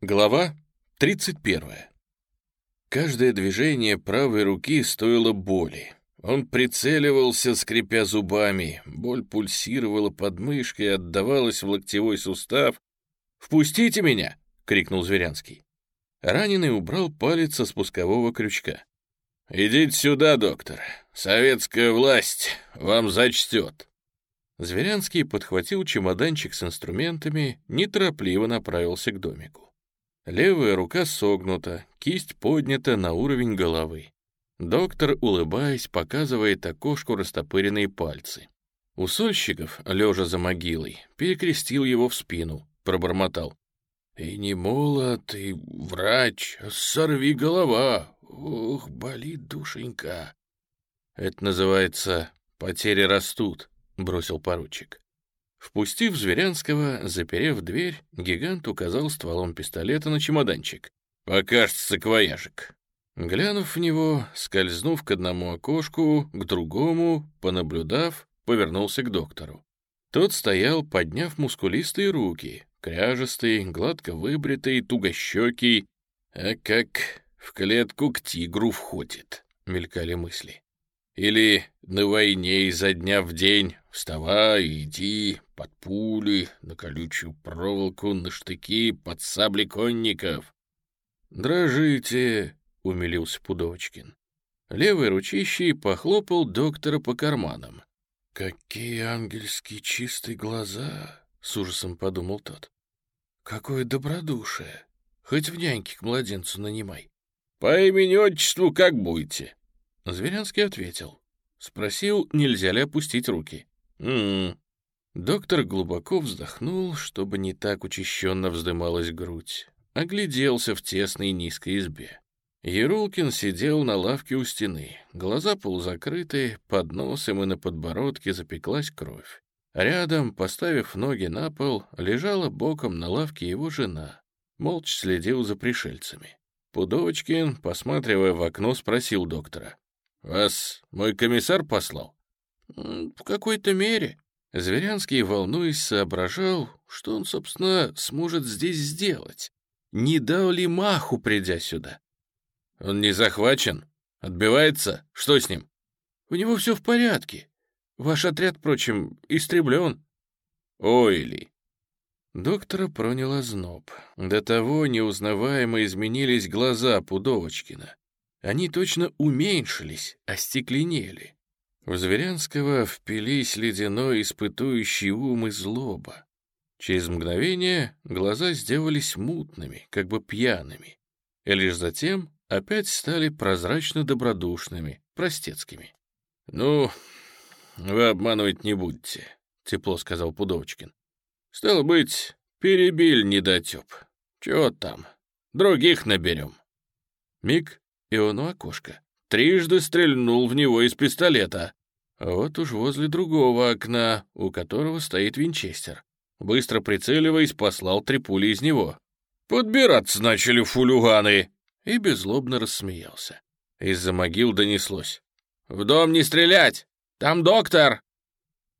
Глава 31. Каждое движение правой руки стоило боли. Он прицеливался, скрипя зубами. Боль пульсировала под мышкой, отдавалась в локтевой сустав. «Впустите меня!» — крикнул Зверянский. Раненый убрал палец со спускового крючка. «Идите сюда, доктор. Советская власть вам зачтет». Зверянский подхватил чемоданчик с инструментами, неторопливо направился к домику. Левая рука согнута, кисть поднята на уровень головы. Доктор, улыбаясь, показывает окошку растопыренные пальцы. У сольщиков, лежа за могилой, перекрестил его в спину, пробормотал. «И не молод, и врач, сорви голова! Ох, болит душенька!» «Это называется «потери растут», — бросил поручик. Впустив Зверянского, заперев дверь, гигант указал стволом пистолета на чемоданчик. «Покажется саквояжик». Глянув в него, скользнув к одному окошку, к другому, понаблюдав, повернулся к доктору. Тот стоял, подняв мускулистые руки, кряжестый, гладко выбритый, тугощекий. «А как в клетку к тигру входит», — мелькали мысли. «Или на войне изо дня в день вставай, иди, под пули, на колючую проволоку, на штыки, под сабли конников. «Дрожите!» — умилился Пудовочкин. Левой ручищей похлопал доктора по карманам. «Какие ангельские чистые глаза!» — с ужасом подумал тот. «Какое добродушие! Хоть в няньке к младенцу нанимай». «По имени-отчеству как будете?» Зверянский ответил. Спросил, нельзя ли опустить руки. «М-м, Доктор глубоко вздохнул, чтобы не так учащенно вздымалась грудь. Огляделся в тесной низкой избе. Ерулкин сидел на лавке у стены. Глаза полузакрыты, под носом и на подбородке запеклась кровь. Рядом, поставив ноги на пол, лежала боком на лавке его жена. Молча следил за пришельцами. Пудовочкин, посматривая в окно, спросил доктора. «Вас мой комиссар послал?» «В какой-то мере», Зверянский, волнуясь, соображал, что он, собственно, сможет здесь сделать. Не дал ли маху, придя сюда? Он не захвачен? Отбивается? Что с ним? У него все в порядке. Ваш отряд, впрочем, истреблен. Ой ли. Доктора пронял озноб. До того неузнаваемо изменились глаза Пудовочкина. Они точно уменьшились, остекленели. В Зверянского впились ледяной испытующий ум и злоба. Через мгновение глаза сделались мутными, как бы пьяными, и лишь затем опять стали прозрачно-добродушными, простецкими. «Ну, вы обманывать не будете», — тепло сказал Пудовочкин. «Стало быть, перебили недотеп. Чего там? Других наберем». Миг, и он у окошка. Трижды стрельнул в него из пистолета. Вот уж возле другого окна, у которого стоит винчестер. Быстро прицеливаясь, послал три пули из него. «Подбираться начали фулюганы!» И беззлобно рассмеялся. Из-за могил донеслось. «В дом не стрелять! Там доктор!»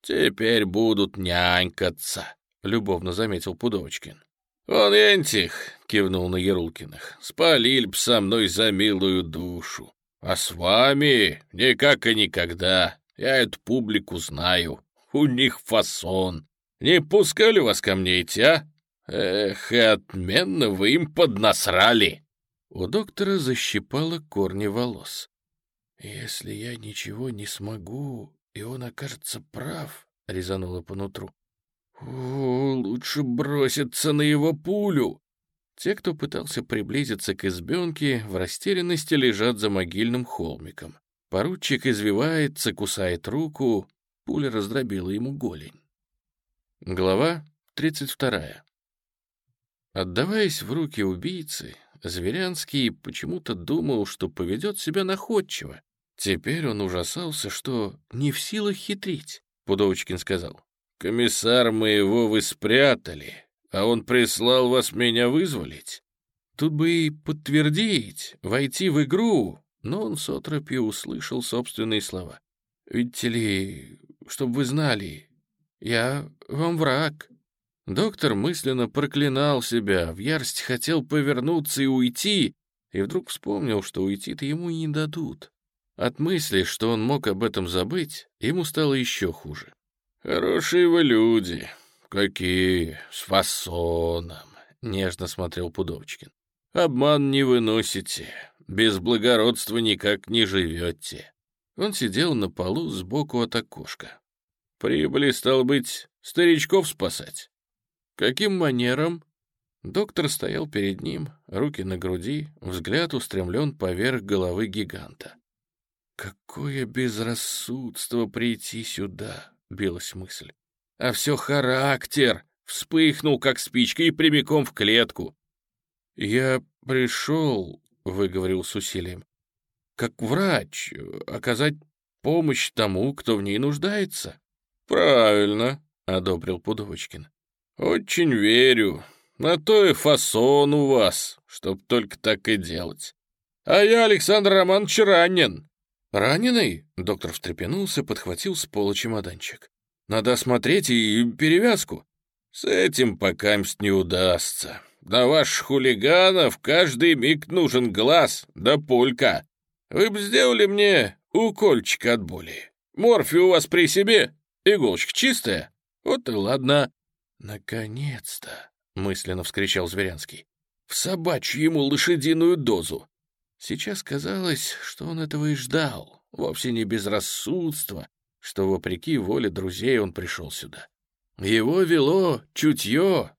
«Теперь будут нянькаться», — любовно заметил Пудовочкин. «Он энтих», — кивнул на Ярулкиных, — «спалили б со мной за милую душу. А с вами никак и никогда. Я эту публику знаю. У них фасон. Не пускали вас ко мне идти, а? Эх, и отменно вы им поднасрали. У доктора защипало корни волос. «Если я ничего не смогу, и он окажется прав», — резануло по нутру. «О, лучше броситься на его пулю!» Те, кто пытался приблизиться к избенке, в растерянности лежат за могильным холмиком. Поручик извивается, кусает руку, пуля раздробила ему голень. Глава 32. Отдаваясь в руки убийцы, Зверянский почему-то думал, что поведет себя находчиво. Теперь он ужасался, что не в силах хитрить, Пудовочкин сказал. «Комиссар моего вы спрятали, а он прислал вас меня вызволить. Тут бы и подтвердить, войти в игру, но он с отропью услышал собственные слова. «Видите ли, чтобы вы знали, я вам враг». Доктор мысленно проклинал себя, в ярости хотел повернуться и уйти, и вдруг вспомнил, что уйти-то ему не дадут. От мысли, что он мог об этом забыть, ему стало еще хуже. «Хорошие вы люди. Какие? С фасоном!» — нежно смотрел Пудовочкин. «Обман не выносите, без благородства никак не живете». Он сидел на полу сбоку от окошка. «Прибыли, стал быть, старичков спасать». «Каким манером?» Доктор стоял перед ним, руки на груди, взгляд устремлен поверх головы гиганта. «Какое безрассудство прийти сюда!» — билась мысль. «А все характер!» — вспыхнул, как спичка, и прямиком в клетку. «Я пришел», — выговорил с усилием, — «как врач, оказать помощь тому, кто в ней нуждается». «Правильно», — одобрил Пудовочкин. «Очень верю. На то и фасон у вас, чтоб только так и делать. А я Александр Романович ранен». «Раненый?» — доктор встрепенулся, подхватил с пола чемоданчик. «Надо осмотреть и перевязку». «С этим покамсть не удастся. На ваших хулиганов каждый миг нужен глаз да пулька. Вы б сделали мне укольчик от боли. Морфи у вас при себе? Иголочка чистая? Вот и ладно». «Наконец-то!» — мысленно вскричал Зверянский. «В собачью ему лошадиную дозу!» Сейчас казалось, что он этого и ждал, вовсе не безрассудство, что, вопреки воле друзей, он пришел сюда. Его вело чутье.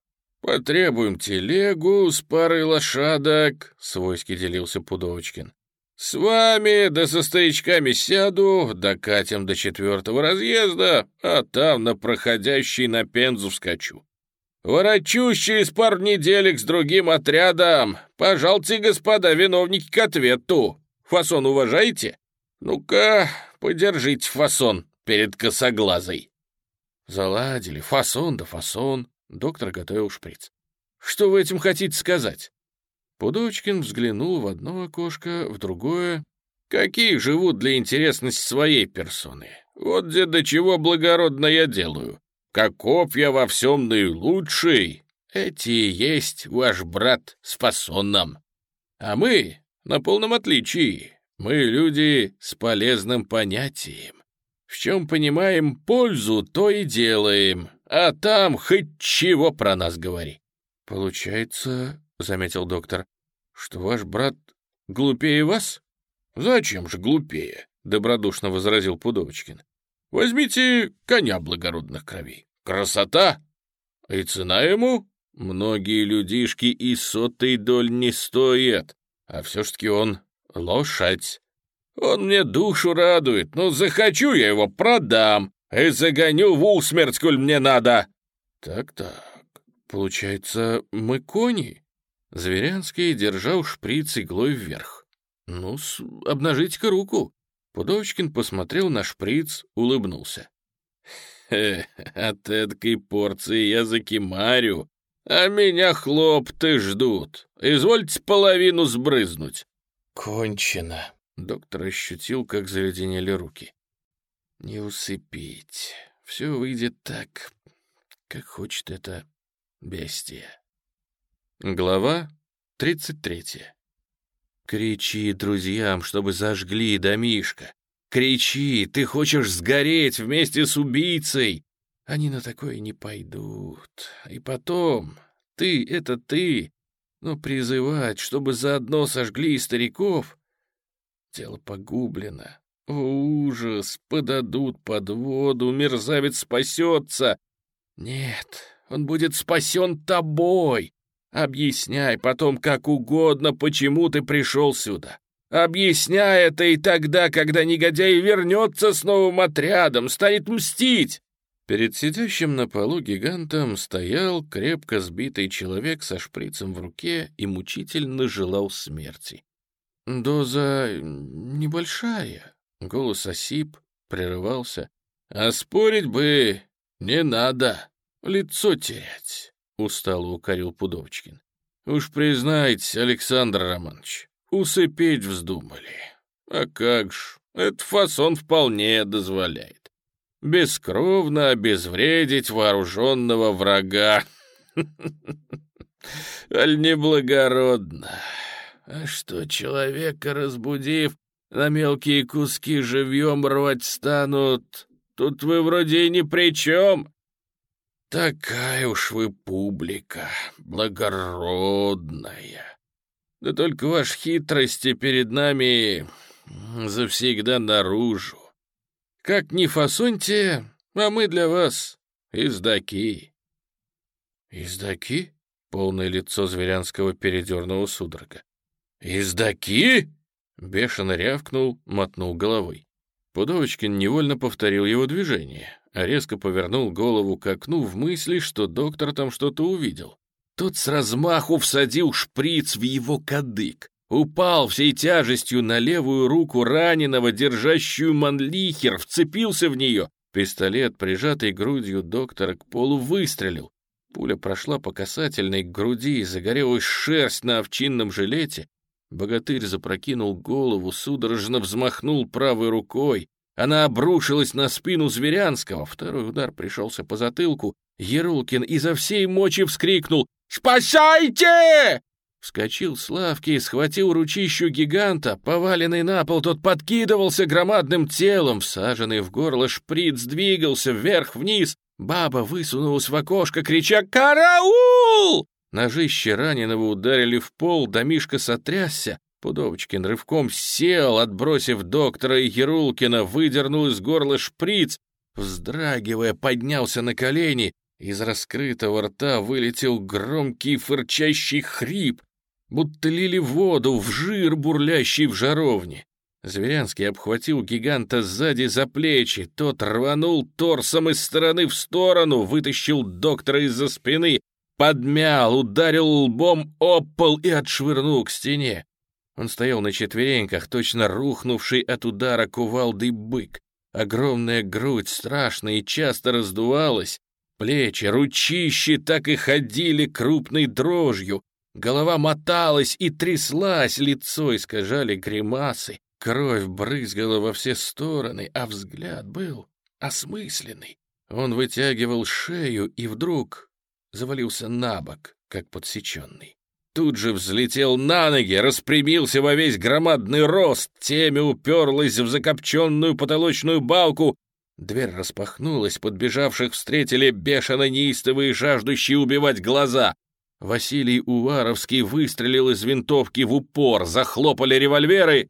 «Потребуем телегу с парой лошадок», — свойски делился Пудовочкин. «С вами да со старичками сяду, докатим до четвертого разъезда, а там на проходящий на Пензу вскочу. Ворочусь через пару неделек с другим отрядом. Пожалуйте, господа виновники, к ответу. Фасон уважаете? Ну-ка, подержите фасон перед косоглазой». Заладили. Фасон да фасон. Доктор готовил шприц. «Что вы этим хотите сказать?» Пудочкин взглянул в одно окошко, в другое. «Какие живут для интересности своей персоны? Вот где до чего благородно я делаю. Каков я во всем наилучший, эти и есть ваш брат с фасоном. А мы на полном отличии. Мы люди с полезным понятием. В чем понимаем пользу, то и делаем. А там хоть чего про нас говори. Получается, — заметил доктор, — что ваш брат глупее вас? Зачем же глупее? — добродушно возразил Пудовочкин. Возьмите коня благородных кровей. Красота! И цена ему? Многие людишки и сотой доль не стоят, а все ж таки он лошадь. Он мне душу радует, но захочу я его продам и загоню в усмерть, коль мне надо. Так-так, получается, мы кони? Зверянский держал шприц иглой вверх. ну обнажите-ка руку. Пудовочкин посмотрел на шприц, улыбнулся. «Хе, от этой порции я закимарю, а меня хлопты ждут. Извольте половину сбрызнуть». «Кончено», — доктор ощутил, как заледенели руки. «Не усыпить. Все выйдет так, как хочет это бестия». Глава тридцать третья. Кричи друзьям, чтобы зажгли домишко. Кричи, ты хочешь сгореть вместе с убийцей. Они на такое не пойдут. И потом, ты — это ты. Но призывать, чтобы заодно сожгли стариков... Тело погублено. О, ужас! Подадут под воду, мерзавец спасется. Нет, он будет спасен тобой. Объясняй потом как угодно, почему ты пришел сюда. Объясняй это и тогда, когда негодяй вернется с новым отрядом, станет мстить. Перед сидящим на полу гигантом стоял крепко сбитый человек со шприцем в руке и мучительно желал смерти. «Доза небольшая», — голос осип, прерывался. «А спорить бы не надо, лицо терять». — устало укорил Пудовочкин. «Уж признайте, Александр Романович, усыпить вздумали. А как ж, этот фасон вполне дозволяет. бескровно обезвредить вооруженного врага. Аль неблагородно. А что, человека разбудив, на мелкие куски живьем рвать станут? Тут вы вроде и ни при чем. Такая уж вы публика, благородная. Да только ваши хитрости перед нами завсегда наружу. Как ни фасуньте, а мы для вас издаки. Издаки? Полное лицо Зверянского передернуло судорога. «Издаки?» — бешено рявкнул, мотнул головой. Пудовочкин невольно повторил его движение, а резко повернул голову к окну в мысли, что доктор там что-то увидел. Тот с размаху всадил шприц в его кадык, упал всей тяжестью на левую руку раненого, держащую манлихер, вцепился в нее. Пистолет, прижатый грудью доктора к полу, выстрелил. Пуля прошла по касательной груди, загорелась шерсть на овчинном жилете. Богатырь запрокинул голову, судорожно взмахнул правой рукой. Она обрушилась на спину Зверянского. Второй удар пришелся по затылку. Ерулкин изо всей мочи вскрикнул «Спасайте!» Вскочил с лавки схватил ручищу гиганта, поваленный на пол, тот подкидывался громадным телом, всаженный в горло шприц двигался вверх-вниз, Баба высунулась в окошко, крича «Караул!». Ножище раненого ударили в пол, домишка сотрясся. Пудовочкин рывком сел, отбросив доктора и Ерулкина, выдернул из горла шприц, вздрагивая, поднялся на колени. Из раскрытого рта вылетел громкий фырчащий хрип, будто лили воду в жир, бурлящий в жаровне. Зверянский обхватил гиганта сзади за плечи, тот рванул торсом из стороны в сторону, вытащил доктора из-за спины, подмял, ударил лбом об пол и отшвырнул к стене. Он стоял на четвереньках, точно рухнувший от удара кувалдый бык. Огромная грудь страшно и часто раздувалась, плечи, ручищи так и ходили крупной дрожью, голова моталась и тряслась, лицо искажали гримасы. Кровь брызгала во все стороны, а взгляд был осмысленный. Он вытягивал шею и вдруг завалился на бок, как подсеченный. Тут же взлетел на ноги, распрямился во весь громадный рост, темя уперлась в закопченную потолочную балку. Дверь распахнулась, подбежавших встретили бешено неистовые, жаждущие убивать глаза. Василий Уваровский выстрелил из винтовки в упор, захлопали револьверы,